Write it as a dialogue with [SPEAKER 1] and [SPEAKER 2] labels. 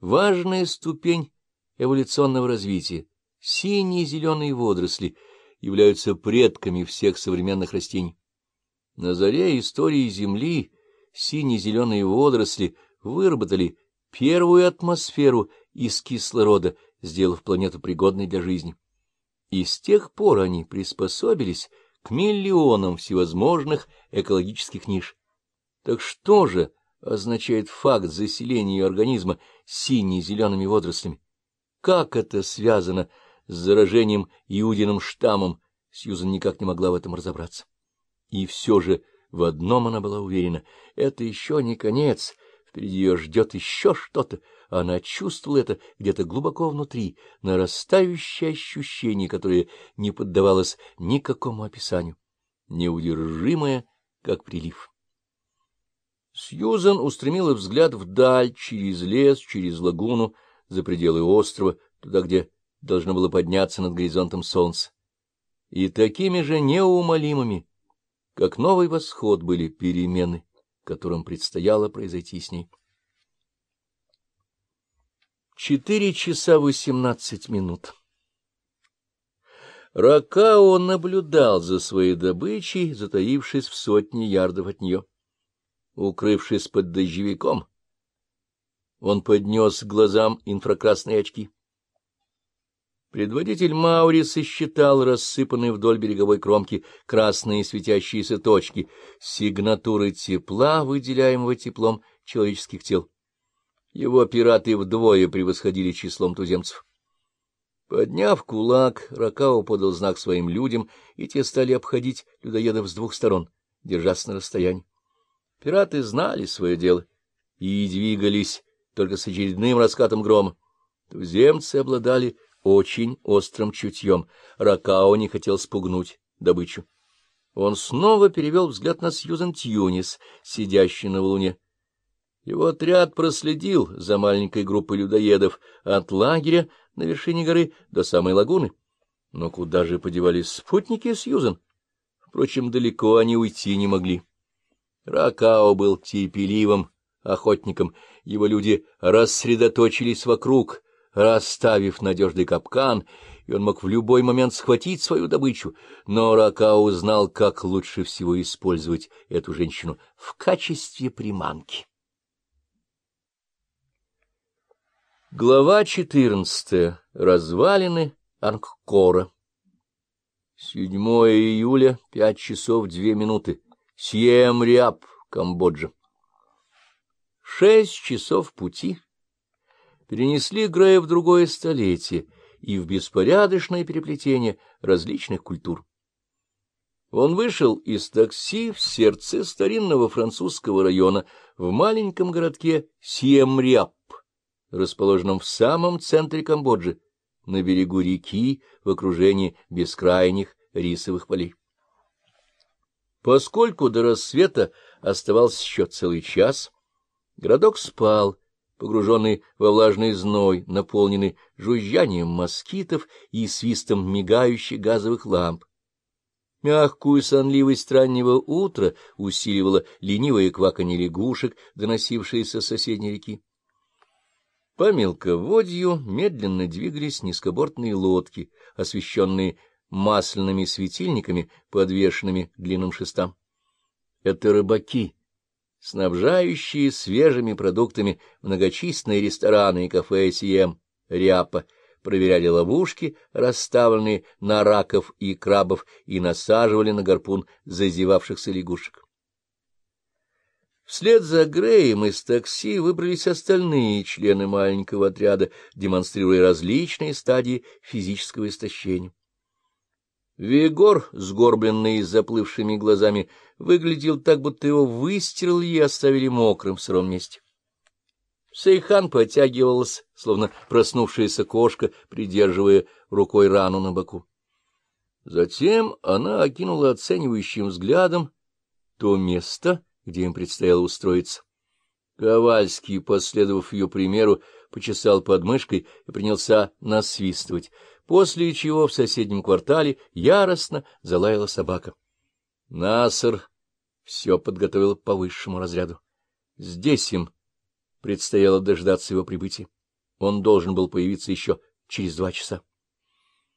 [SPEAKER 1] важная ступень эволюционного развития. Синие и зеленые водоросли являются предками всех современных растений. На заре истории Земли синие-зеленые водоросли выработали первую атмосферу из кислорода, сделав планету пригодной для жизни. И с тех пор они приспособились к миллионам всевозможных экологических ниш. Так что же означает факт заселения ее организма сине-зелеными водорослями? Как это связано с заражением иудиным штаммом? Сьюзан никак не могла в этом разобраться. И все же в одном она была уверена — это еще не конец, впереди ее ждет еще что-то. Она чувствовала это где-то глубоко внутри, нарастающее ощущение, которое не поддавалось никакому описанию, неудержимое, как прилив. Сьюзан устремила взгляд вдаль, через лес, через лагуну, за пределы острова, туда, где должно было подняться над горизонтом солнце. И такими же неумолимыми, как новый восход, были перемены, которым предстояло произойти с ней. Четыре часа восемнадцать минут. Ракао наблюдал за своей добычей, затаившись в сотни ярдов от нее. Укрывшись под дождевиком, он поднес к глазам инфракрасные очки. Предводитель Маури сосчитал рассыпанные вдоль береговой кромки красные светящиеся точки, сигнатуры тепла, выделяемого теплом человеческих тел. Его пираты вдвое превосходили числом туземцев. Подняв кулак, Ракао подал знак своим людям, и те стали обходить людоедов с двух сторон, держась на расстоянии. Пираты знали свое дело и двигались только с очередным раскатом грома. Туземцы обладали очень острым чутьем. Ракао не хотел спугнуть добычу. Он снова перевел взгляд на Сьюзен Тьюнис, сидящий на валуне. Его отряд проследил за маленькой группой людоедов от лагеря на вершине горы до самой лагуны. Но куда же подевались спутники Сьюзен? Впрочем, далеко они уйти не могли. Ракао был терпеливым охотником, его люди рассредоточились вокруг, расставив надежный капкан, и он мог в любой момент схватить свою добычу, но Ракао знал, как лучше всего использовать эту женщину в качестве приманки. Глава четырнадцатая. Развалины Ангкора. 7 июля, пять часов две минуты. Сьем-Риап, Камбоджа. Шесть часов пути перенесли Грея в другое столетие и в беспорядочное переплетение различных культур. Он вышел из такси в сердце старинного французского района в маленьком городке Сиемряп, расположенном в самом центре Камбоджи, на берегу реки в окружении бескрайних рисовых полей. Поскольку до рассвета оставался еще целый час, городок спал, погруженный во влажный зной, наполненный жужжанием москитов и свистом мигающих газовых ламп. Мягкую сонливость раннего утра усиливало ленивое кваканье лягушек, доносившееся с соседней реки. По мелководью медленно двигались низкобортные лодки, освещенные масляными светильниками, подвешенными длинным шестам. Это рыбаки, снабжающие свежими продуктами многочисленные рестораны и кафе Сием, Ряпа, проверяли ловушки, расставленные на раков и крабов, и насаживали на гарпун зазевавшихся лягушек. Вслед за Греем из такси выбрались остальные члены маленького отряда, демонстрируя различные стадии физического истощения. Вегор, сгорбленный с заплывшими глазами, выглядел так, будто его выстирали и оставили мокрым в сыром месте. Сейхан потягивалась, словно проснувшаяся кошка, придерживая рукой рану на боку. Затем она окинула оценивающим взглядом то место, где им предстояло устроиться. Ковальский, последовав ее примеру, почесал подмышкой и принялся насвистывать — после чего в соседнем квартале яростно залаяла собака. Наср все подготовил по высшему разряду. Здесь им предстояло дождаться его прибытия. Он должен был появиться еще через два часа.